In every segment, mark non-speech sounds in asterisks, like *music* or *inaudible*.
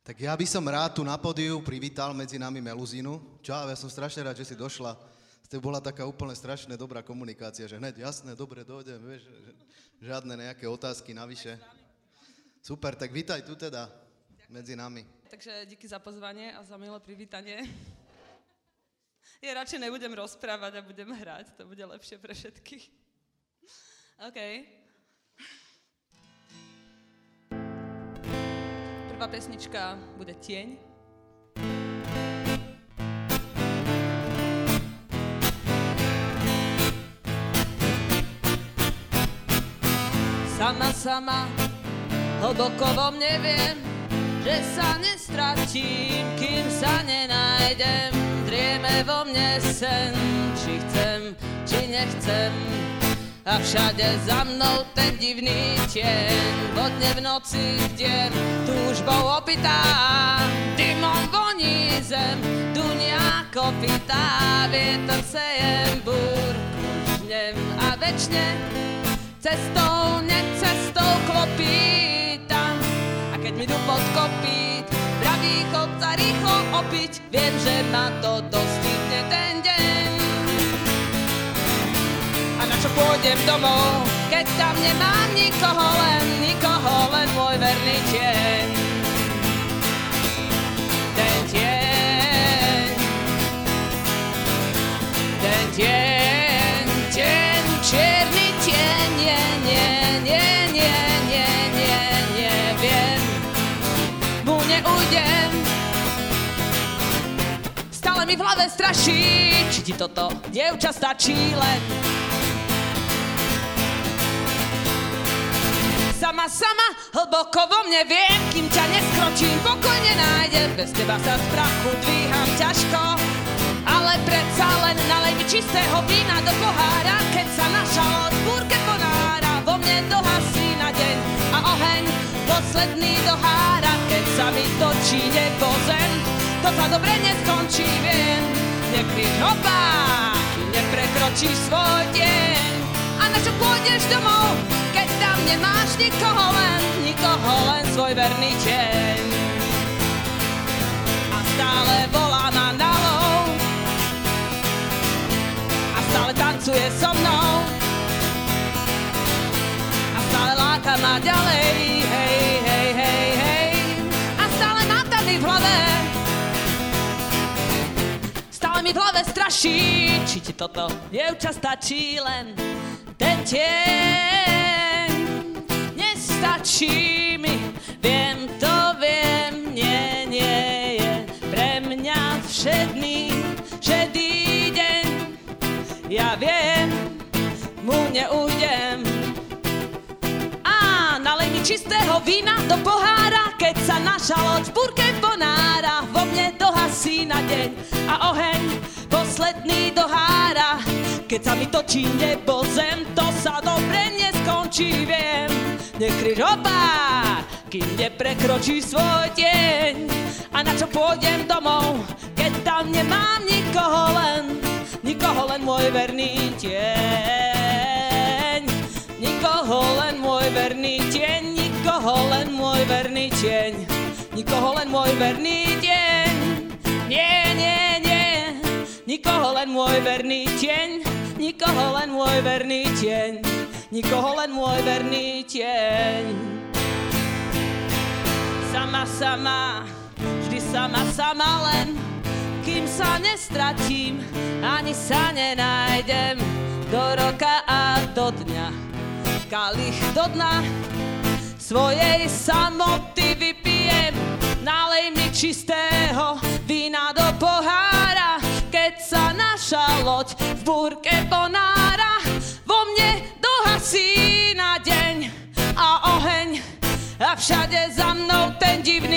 Tak ja by som rád tu na podiu privítal medzi nami Meluzínu. Čau, ja som strašne rád, že si došla. To bola taká úplne strašne dobrá komunikácia, že hneď jasné, dobre, dojdem, vieš, žiadne nejaké otázky navyše. Super, tak vítaj tu teda medzi nami. Takže díky za pozvanie a za milé privítanie. *laughs* Ja radšej nebudem rozprávať a budem hrať, to bude lepšie pre všetkých. *laughs* OK. Prvá pesnička bude Tieň. Sama, sama, hlboko vo mne viem, že sa nestratím, kým sa nenájdem. Drieme vo mne sen, či chcem, či nechcem. A všade za mnou ten divný tieň, vodne v noci kde túžbou opitá. Dymom voní zem, dunia kopitá, vietor sejem búrku, žnem a večne cestou, necestou klopítam. A keď mi jdu pod kopít, pravý chodca rýchlo opiť, viem, že ma to dostihne ten deň. A na čo pôjdem domov, keď tam nemám nikoho len, nikoho len môj verný tieň. Mi v hlave straší, či ti toto, dievča, stačí len. Sama, sama, hlboko vo mne viem, kým ťa neskročím, pokojne nájdem. Bez teba sa z prachu dvíham ťažko, ale predsa len nalej mi čistého vína do pohára, keď sa naša loď búrke ponára, vo mne dohasí na deň a oheň posledný dohára, keď sa mi točí nebo zem, to sa dobre neskončí, viem, nekryť oba, kým neprekročíš svoj deň. A na čo pôjdeš domov, keď tam nemáš nikoho len, nikoho len svoj verný tieň. A stále volá na lov, a stále tancuje so mnou, a stále láka ma ďalej, Mi v hlave straší, či ti toto dievča stačí len ten tieň. Nestačí mi, viem to, viem, nie, nie je pre mňa všedný, šedý deň. Ja viem, mu neujdem. A nalej mi čistého vína do pohára, keď sa naša loď v burke ponára, dohasí na deň a oheň posledný dohára. Keď sa mi točí nebo zem, to sa dobre neskončí, viem. Nekryž opár, kým neprekročí svoj deň. A na čo pôjdem domov, keď tam nemám nikoho len, nikoho len môj verný tieň. Nikoho len môj verný tieň, nikoho len môj verný tieň, nikoho len môj verný deň. Nikoho len môj verný tieň, nikoho len môj verný tieň, nikoho len môj verný tieň. Sama, sama, vždy sama, sama len, kým sa nestratím, ani sa nenájdem. Do roka a do dňa. Kalich do dna. Svojej samoty vypijem, nalej mi čistého vína do sa naša loď v búrke ponára, vo mne dohasí na deň. A oheň a všade za mnou ten divný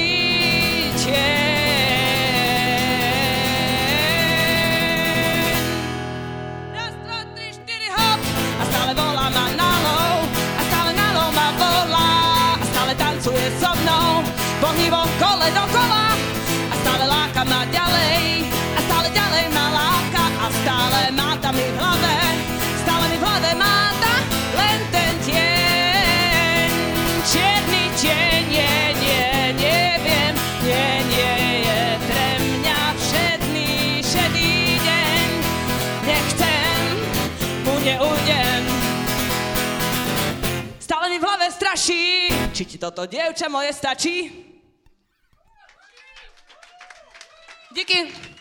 straší. Či ti toto dievča moje stačí? Díky.